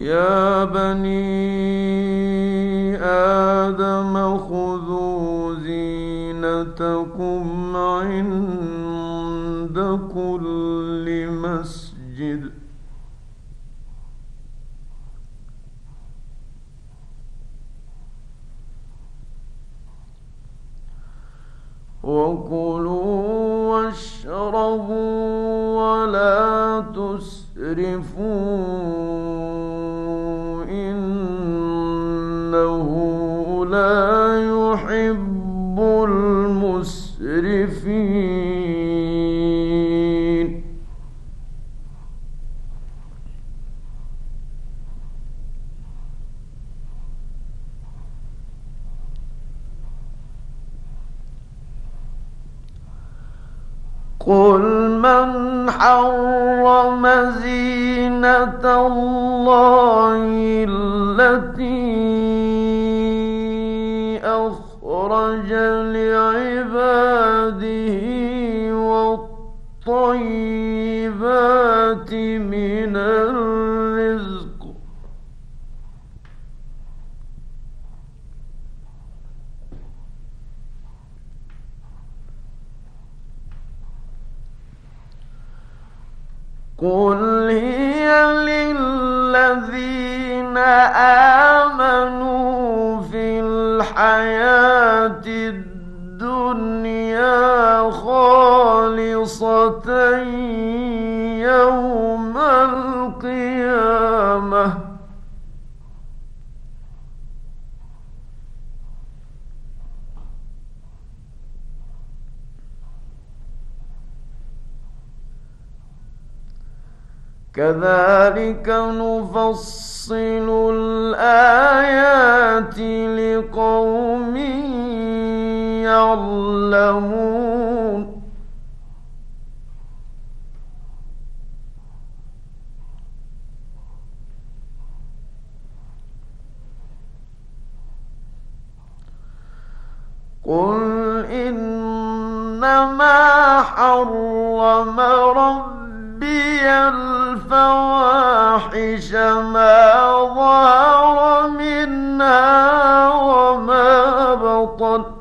يا بني آدم خذوا زينتكم عند كل مسجد. وكلوا واشربوا ولا تسرفوا قل هي للذين آمنوا في الحياة الدنيا كذلك نفصل الآيات لقوم يعلمون. قل إنما حرم ربي الفواحش ما ظهر منها وما بطن.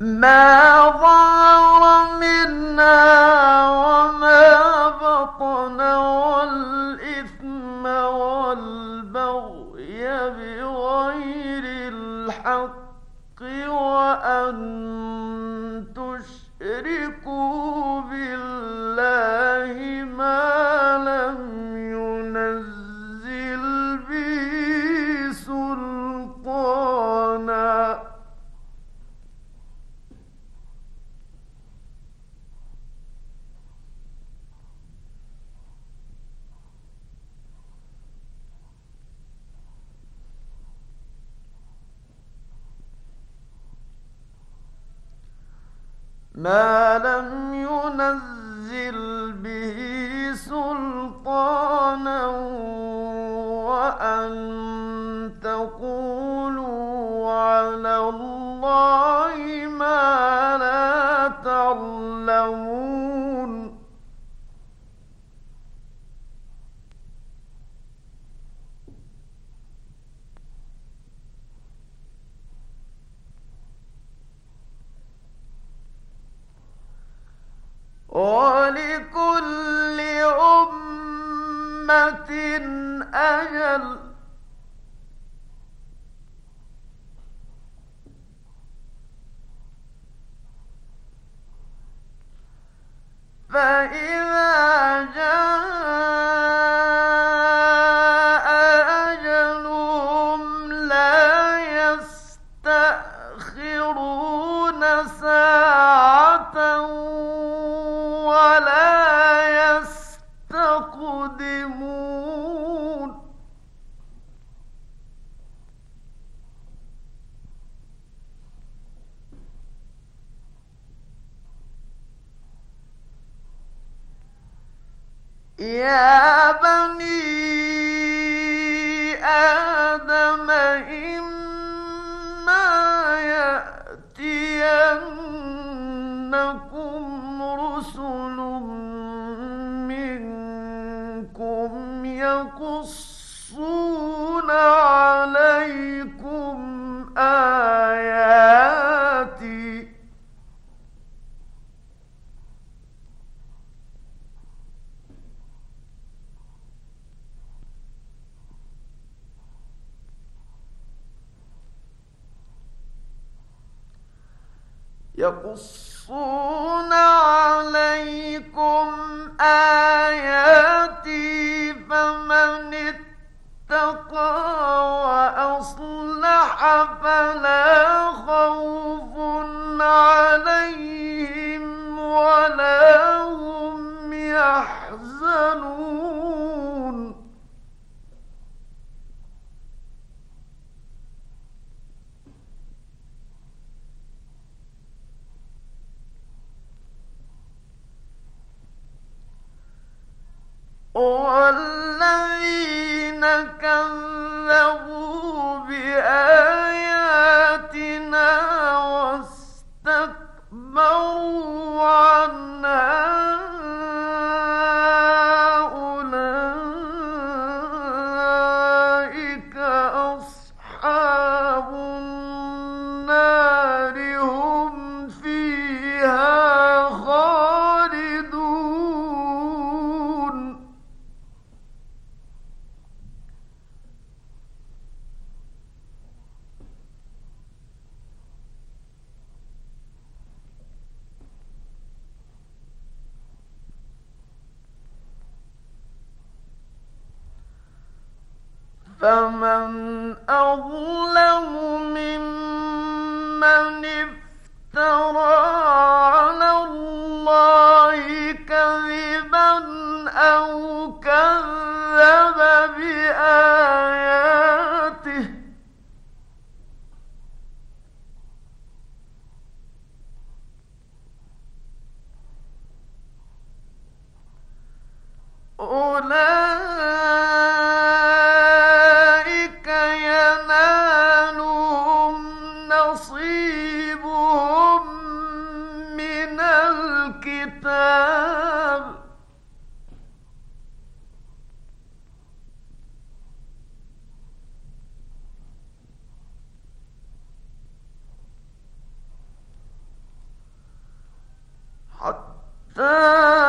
ما أن ما لم ولكل أمة أجل بني آدم فمن أظلم ممن افترى على الله كذبا أو Ah!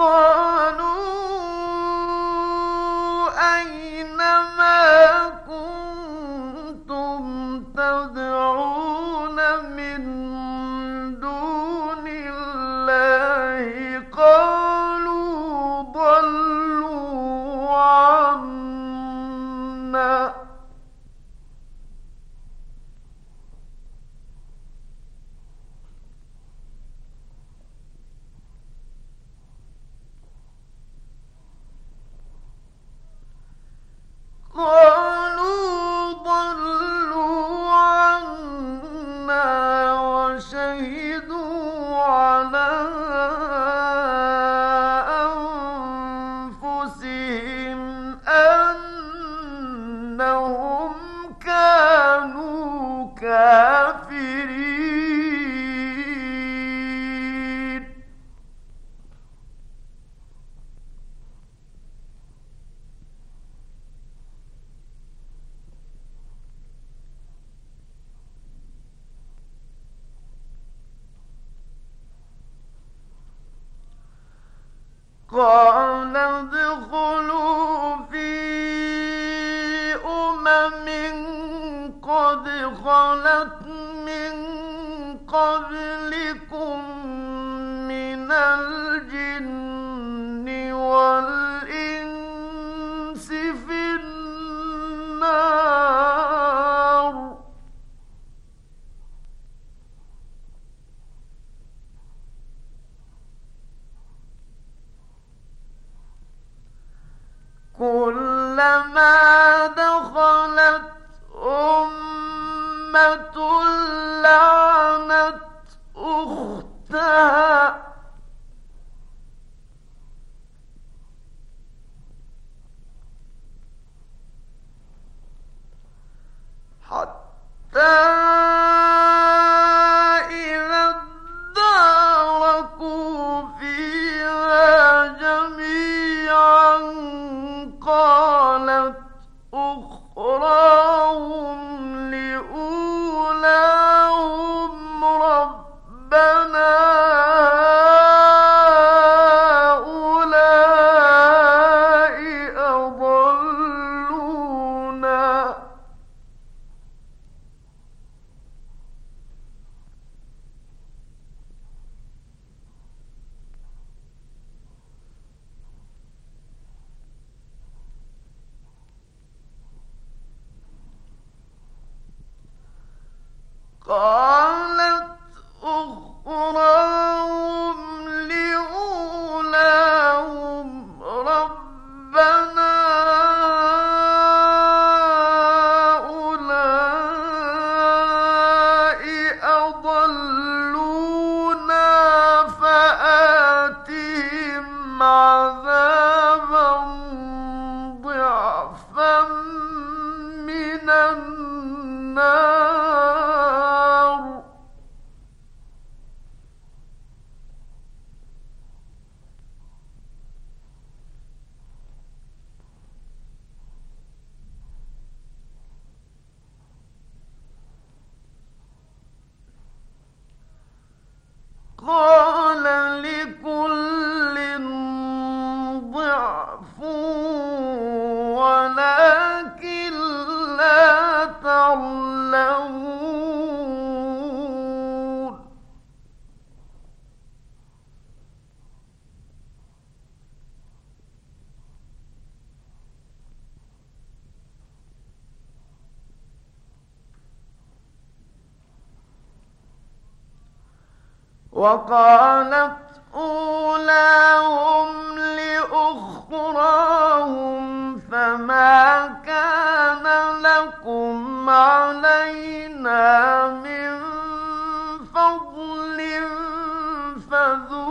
Oh. قال Oh! وقالت أولاهم لأخراهم فما كان لكم علينا من فضل فذوقوا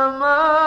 السَّمَاءِ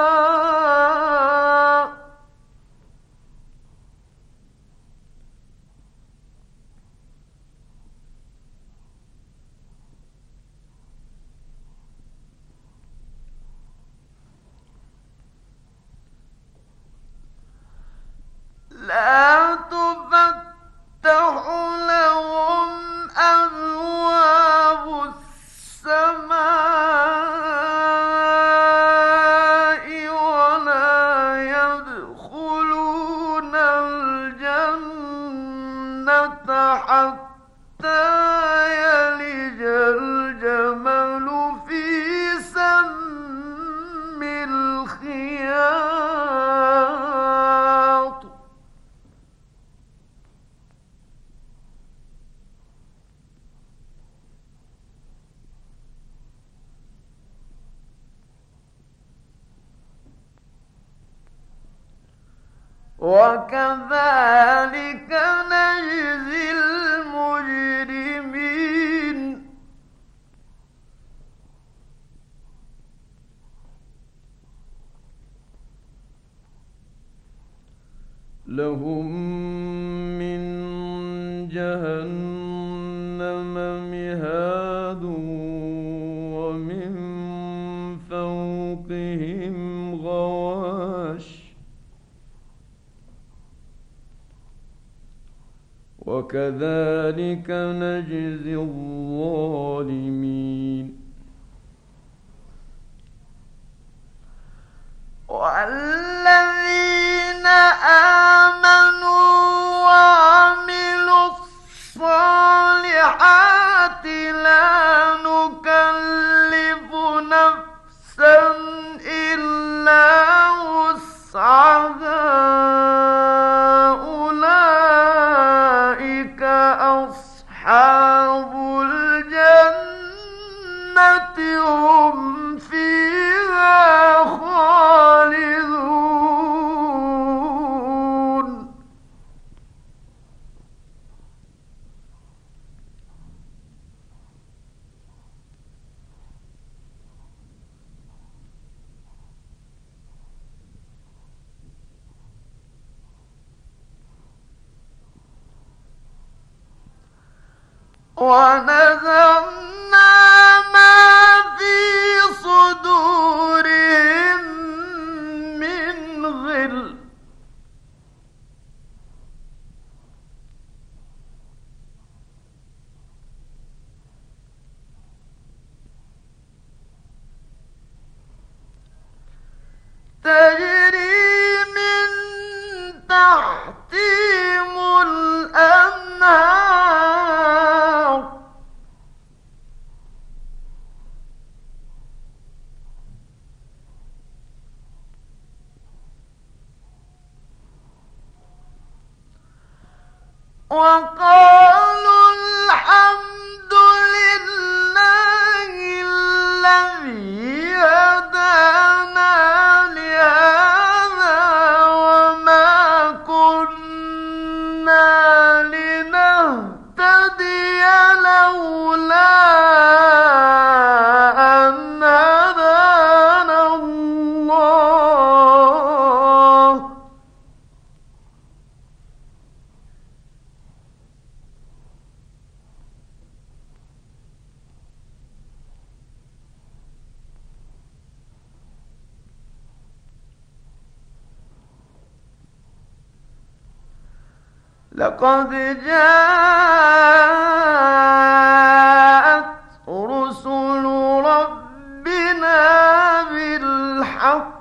وكذلك لقد جاءت رسل ربنا بالحق.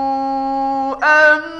ونودوا أن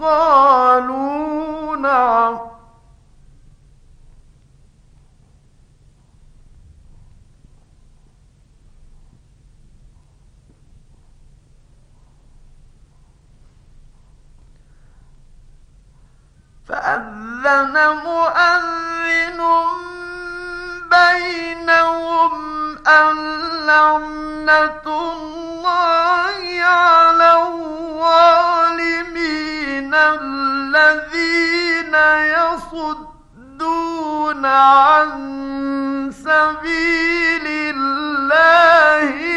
قالوا نعم. فأذن مؤذن بينهم أن لعنة عن سبيل الله.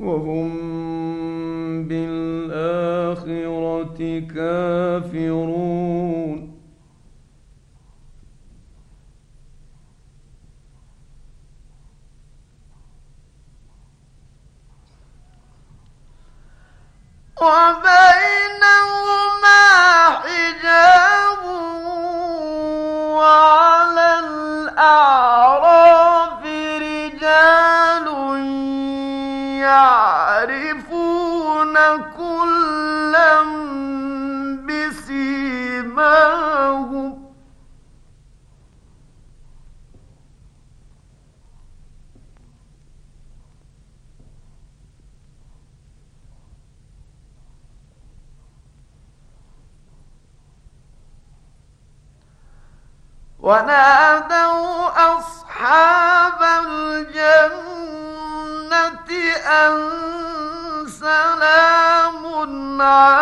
وهم بالآخرة كافرون. وما ونادوا أصحاب الجنة أن سلام عليكم.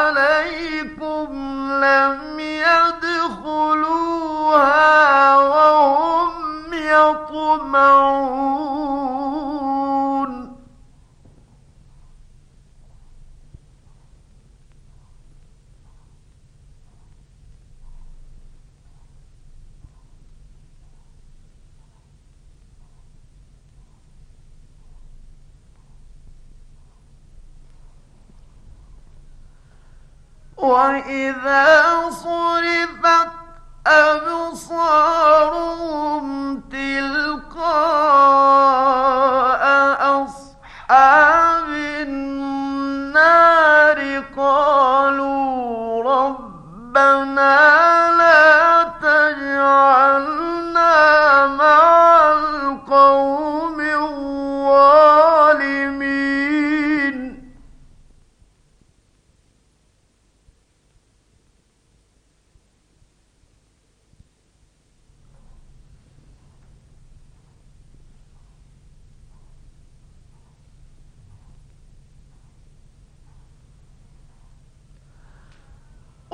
وإذا صرفت أبصارهم تلقاء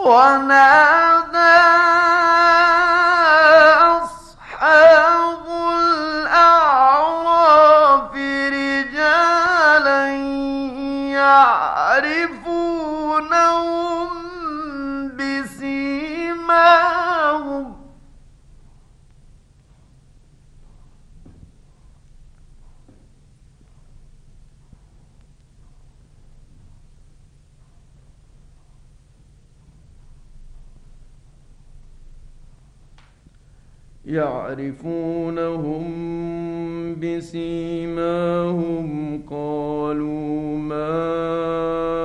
ونادى يعرفونهم بسيماهم قالوا ما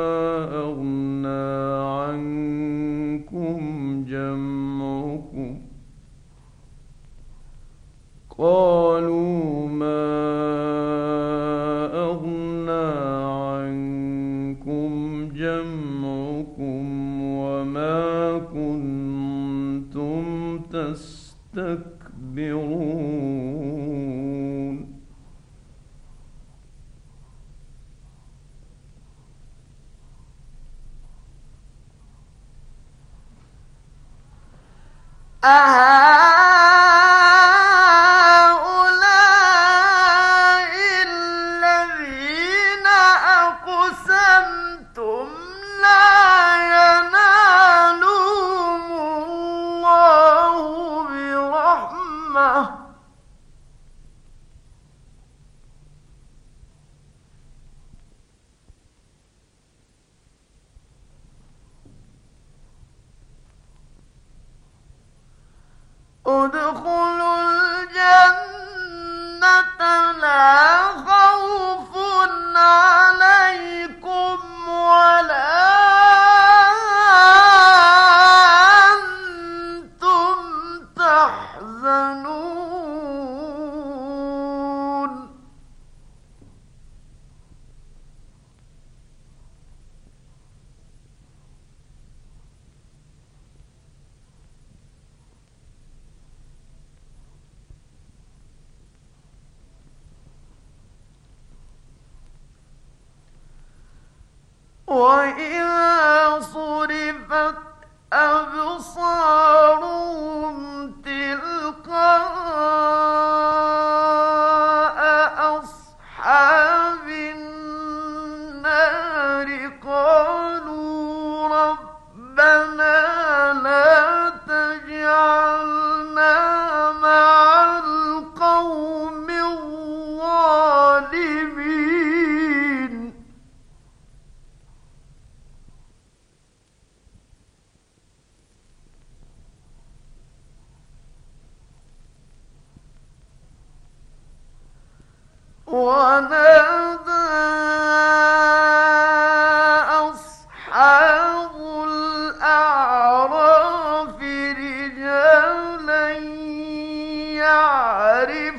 Und وإذا يعرفونهم